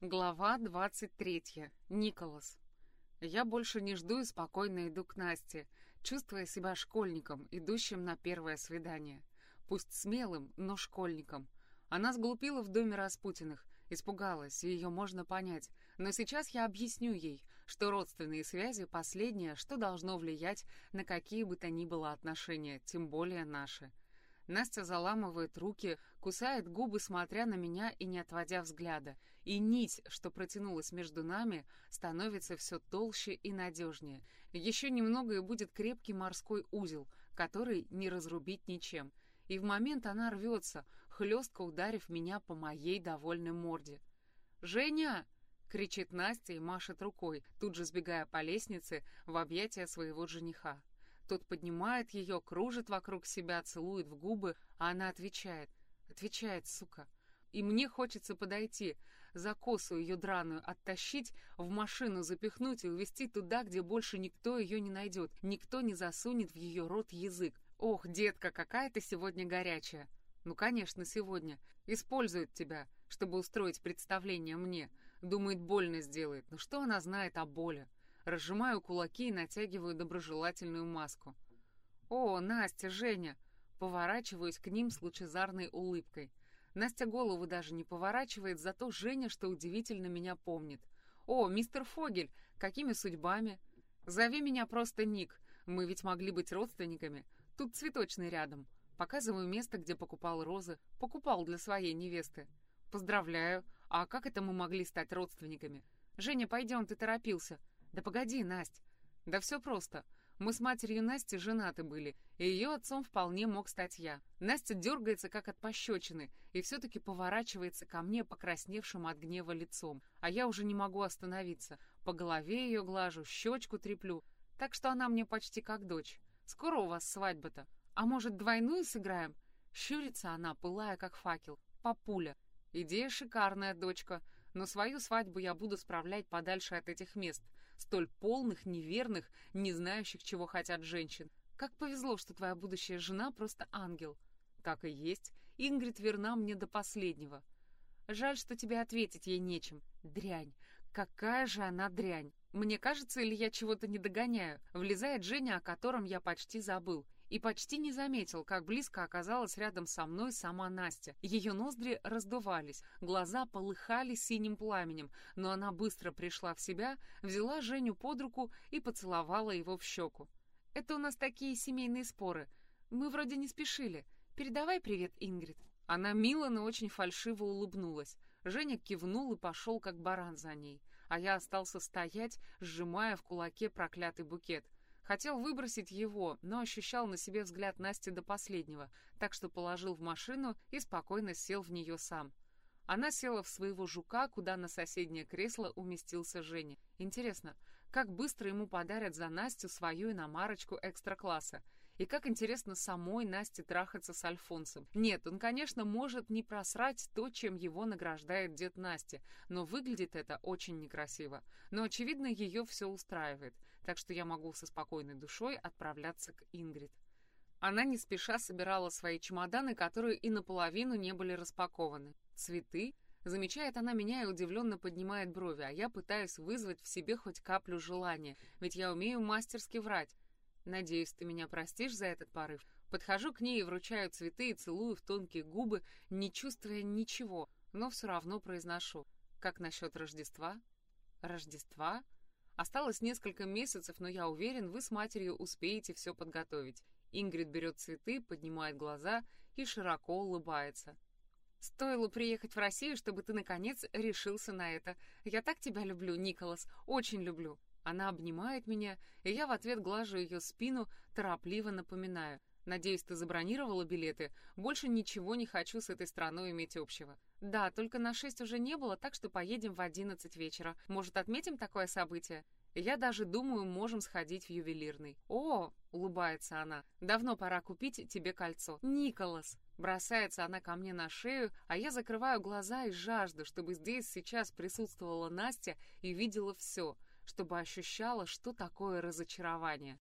Глава 23. Николас. Я больше не жду и спокойно иду к Насте, чувствуя себя школьником, идущим на первое свидание. Пусть смелым, но школьником. Она сглупила в доме Распутиных, испугалась, и ее можно понять. Но сейчас я объясню ей, что родственные связи — последнее, что должно влиять на какие бы то ни было отношения, тем более наши. Настя заламывает руки, кусает губы, смотря на меня и не отводя взгляда. И нить, что протянулась между нами, становится все толще и надежнее. Еще немного и будет крепкий морской узел, который не разрубить ничем. И в момент она рвется, хлестко ударив меня по моей довольной морде. «Женя!» — кричит Настя и машет рукой, тут же сбегая по лестнице в объятия своего жениха. Тот поднимает ее, кружит вокруг себя, целует в губы, а она отвечает. Отвечает, сука. И мне хочется подойти, за косу ее драную оттащить, в машину запихнуть и увезти туда, где больше никто ее не найдет, никто не засунет в ее рот язык. Ох, детка, какая ты сегодня горячая. Ну, конечно, сегодня. Использует тебя, чтобы устроить представление мне. Думает, больно сделает. Но что она знает о боли? Разжимаю кулаки и натягиваю доброжелательную маску. «О, Настя, Женя!» Поворачиваюсь к ним с лучезарной улыбкой. Настя голову даже не поворачивает, зато Женя, что удивительно, меня помнит. «О, мистер Фогель, какими судьбами?» «Зови меня просто Ник. Мы ведь могли быть родственниками. Тут цветочный рядом. Показываю место, где покупал розы. Покупал для своей невесты. Поздравляю. А как это мы могли стать родственниками? Женя, пойдем, ты торопился. «Да погоди, Насть!» «Да все просто. Мы с матерью Насти женаты были, и ее отцом вполне мог стать я. Настя дергается, как от пощечины, и все-таки поворачивается ко мне покрасневшим от гнева лицом, а я уже не могу остановиться. По голове ее глажу, щечку треплю, так что она мне почти как дочь. Скоро у вас свадьба-то. А может, двойную сыграем?» Щурится она, пылая как факел. Папуля. Идея шикарная, дочка, но свою свадьбу я буду справлять подальше от этих мест столь полных, неверных, не знающих, чего хотят женщин. Как повезло, что твоя будущая жена просто ангел. Так и есть. Ингрид верна мне до последнего. Жаль, что тебе ответить ей нечем. Дрянь. Какая же она дрянь. Мне кажется, или я чего-то не догоняю. Влезает Женя, о котором я почти забыл и почти не заметил, как близко оказалась рядом со мной сама Настя. Ее ноздри раздувались, глаза полыхали синим пламенем, но она быстро пришла в себя, взяла Женю под руку и поцеловала его в щеку. «Это у нас такие семейные споры. Мы вроде не спешили. Передавай привет, Ингрид». Она мило, но очень фальшиво улыбнулась. Женя кивнул и пошел, как баран за ней. А я остался стоять, сжимая в кулаке проклятый букет — Хотел выбросить его, но ощущал на себе взгляд Насти до последнего, так что положил в машину и спокойно сел в нее сам. Она села в своего жука, куда на соседнее кресло уместился Женя. Интересно, как быстро ему подарят за Настю свою иномарочку экстра-класса? И как интересно самой Насте трахаться с Альфонсом. Нет, он, конечно, может не просрать то, чем его награждает дед Насти, но выглядит это очень некрасиво. Но, очевидно, ее все устраивает, так что я могу со спокойной душой отправляться к Ингрид. Она не спеша собирала свои чемоданы, которые и наполовину не были распакованы. Цветы? Замечает она меня и удивленно поднимает брови, а я пытаюсь вызвать в себе хоть каплю желания, ведь я умею мастерски врать. Надеюсь, ты меня простишь за этот порыв. Подхожу к ней и вручаю цветы и целую в тонкие губы, не чувствуя ничего, но все равно произношу. Как насчет Рождества? Рождества? Осталось несколько месяцев, но я уверен, вы с матерью успеете все подготовить. Ингрид берет цветы, поднимает глаза и широко улыбается. Стоило приехать в Россию, чтобы ты, наконец, решился на это. Я так тебя люблю, Николас, очень люблю. Она обнимает меня, и я в ответ глажу ее спину, торопливо напоминаю. Надеюсь, ты забронировала билеты? Больше ничего не хочу с этой страной иметь общего. Да, только на шесть уже не было, так что поедем в одиннадцать вечера. Может, отметим такое событие? Я даже думаю, можем сходить в ювелирный. О, улыбается она. Давно пора купить тебе кольцо. Николас. Бросается она ко мне на шею, а я закрываю глаза и жажду, чтобы здесь сейчас присутствовала Настя и видела все — чтобы ощущала, что такое разочарование.